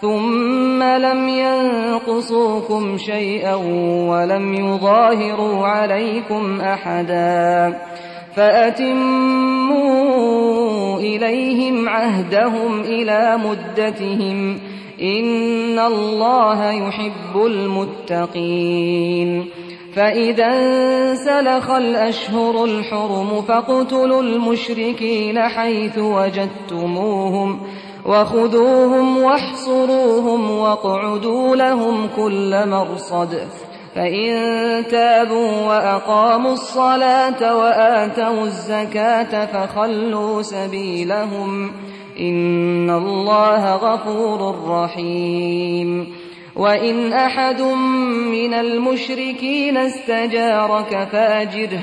ثم لم ينقصوكم شيئا ولم يظاهروا عليكم أحدا فأتموا إليهم عهدهم إلى مدتهم إن الله يحب المتقين فإذا انسلخ الأشهر الحرم فاقتلوا المشركين حيث وجدتموهم وخذوهم واحصروهم واقعدوا لهم كل مرصد. فإن تابوا وأقاموا الصلاة وآتوا الزكاة فخلوا سبيلهم. إن الله غفور رحيم. وإن أحد من المشركين استجارك فأجره.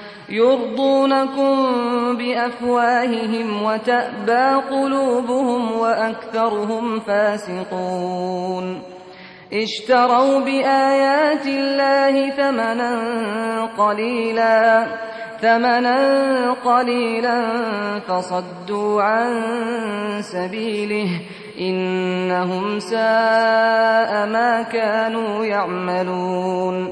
يرضونكم بأفواههم وتأبى قلوبهم وأكثرهم فاسقون. اشتروا بآيات الله ثمنا قليلا ثمنا قليلا فصدوا عن سبيله إنهم ساء ما كانوا يعملون.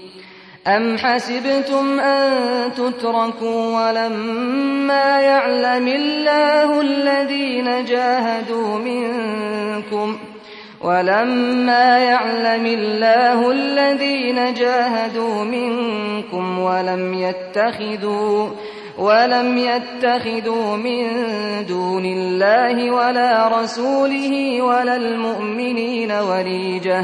أم حسبتم أن تتركوا ولما يعلم الله الذين جاهدوا منكم ولما يعلم الله الذين جاهدوا منكم ولم يتخذوا ولم يتخذوا من دون الله ولا رسوله ولا المؤمنين وليجة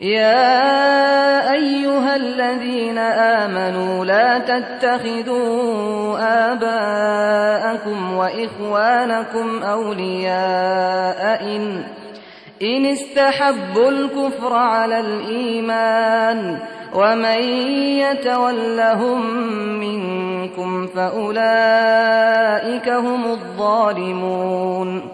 يا أيها الذين آمنوا لا تتخذوا آباءكم وإخوانكم أولياء إن إن استحبوا الكفر على الإيمان ومن يتولهم منكم فأولئك هم الظالمون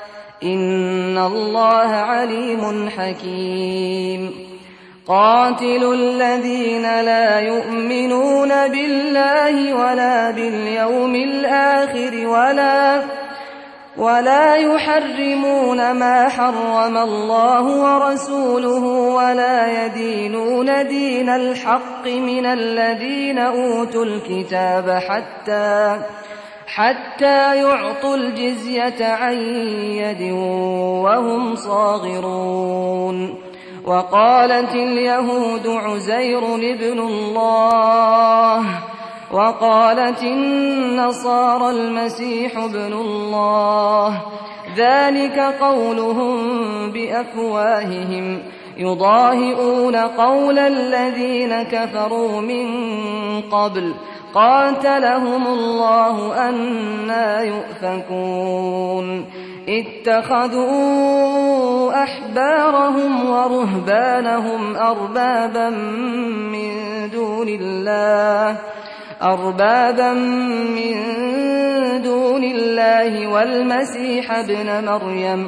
إن الله عليم حكيم. قاتلوا الذين لا يؤمنون بالله ولا باليوم الآخر ولا ولا يحرمون ما حرم الله ورسوله ولا يدينون دين الحق من الذين أوتوا الكتاب حتى حتى يعطوا الجزية عن يد وهم صاغرون. وقالت اليهود عزير ابن الله. وقالت النصارى المسيح ابن الله. ذلك قولهم بأفواههم. يضاهئون قول الذين كفروا من قبل. قاتلهم الله أنا يؤفكون. اتخذوا أحبارهم ورهبانهم أربابا من دون الله أربابا من دون الله والمسيح ابن مريم.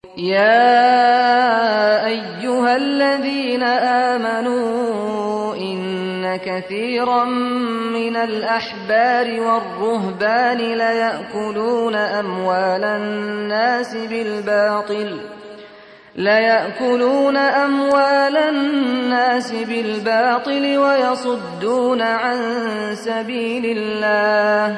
يا أيها الذين آمنوا إن كثيرا من الأحبار والرهبان ليأكلون أموال الناس بالباطل ليأكلون أموال الناس بالباطل ويصدون عن سبيل الله.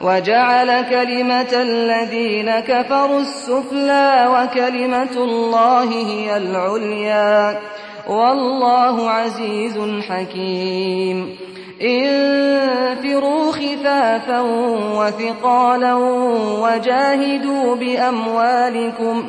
وجعل كلمة الذين كفروا السفلى وكلمة الله هي العليا. والله عزيز حكيم. انفروا خفافا وثقالا وجاهدوا بأموالكم.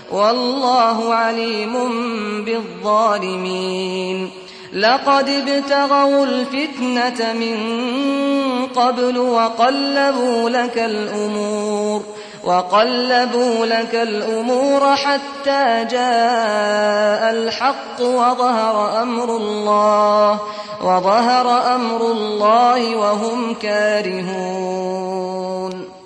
والله عليم بالظالمين. لقد ابتغوا الفتنة من قبل وقلبوا لك الأمور وقلبوا لك الأمور حتى جاء الحق وظهر أمر الله وظهر أمر الله وهم كارهون.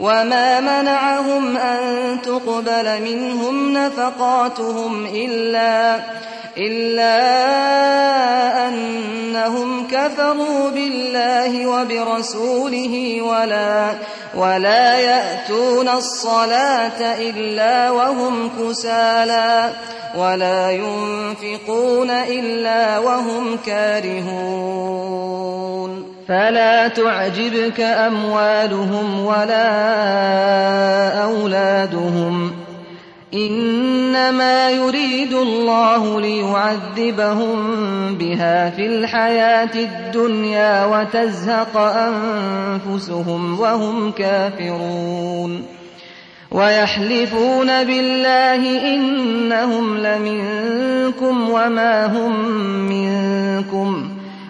وما منعهم أن تقبل منهم نفقاتهم إلا إلا أنهم كفروا بالله وبرسوله ولا ولا يأتون الصلاة إلا وهم كسالى ولا ينفقون إلا وهم كارهون. فلا تعجبك أموالهم ولا أولادهم. إنما يريد الله ليعذبهم بها في الحياة الدنيا وتزهق أنفسهم وهم كافرون. ويحلفون بالله إنهم لمنكم وما هم منكم.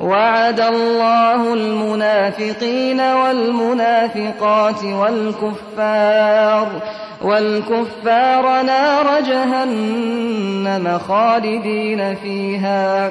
وعد الله المنافقين والمنافقات والكفار والكفار نار جهنم خالدين فيها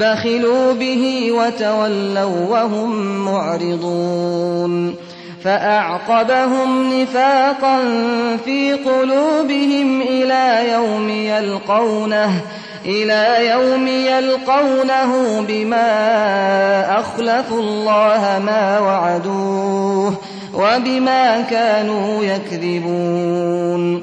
بخلوا به وتولوا وهم معرضون فأعقبهم نفاقا في قلوبهم إلى يوم يلقونه إلى يوم يلقونه بما أخلفوا الله ما وعدوه وبما كانوا يكذبون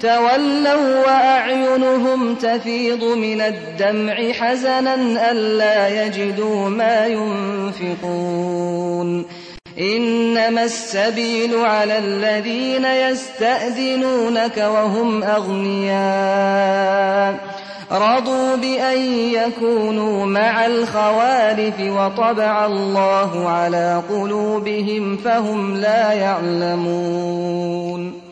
تولوا وأعينهم تفيض من الدمع حزنا ألا يجدوا ما ينفقون. إنما السبيل على الذين يستأذنونك وهم أغنياء. رضوا بأن يكونوا مع الخوالف وطبع الله على قلوبهم فهم لا يعلمون.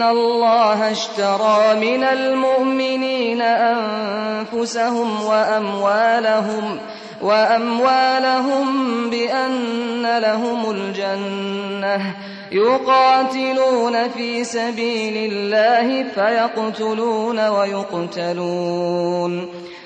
إن الله اشترى من المؤمنين أنفسهم وأموالهم وأموالهم بأن لهم الجنة يقاتلون في سبيل الله فيقتلون ويقتلون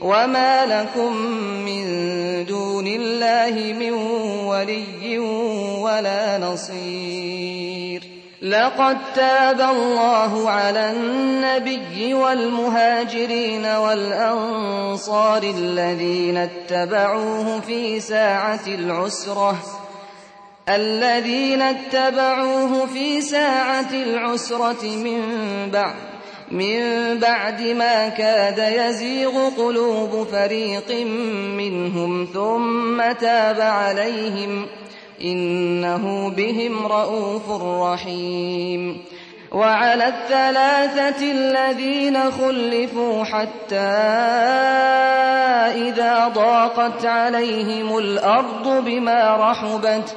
وما لكم من دون الله من ولي ولا نصير لقد تاب الله على النبي والمهاجرين والأنصار الذين اتبعوه في ساعة العسرة الذين اتبعوه في ساعة العسرة من بعد من بعد ما كاد يزيغ قلوب فريق منهم ثم تاب عليهم إنه بهم رءوف رحيم. وعلى الثلاثة الذين خلفوا حتى إذا ضاقت عليهم الأرض بما رحبت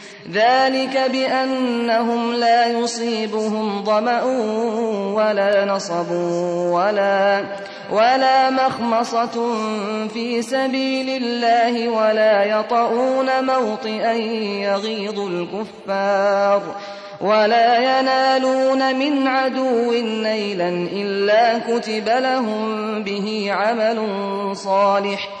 ذلك بأنهم لا يصيبهم ظمأ ولا نصب ولا ولا مخمصة في سبيل الله ولا يطؤون موطئا يغيظ الكفار ولا ينالون من عدو نيلا إلا كتب لهم به عمل صالح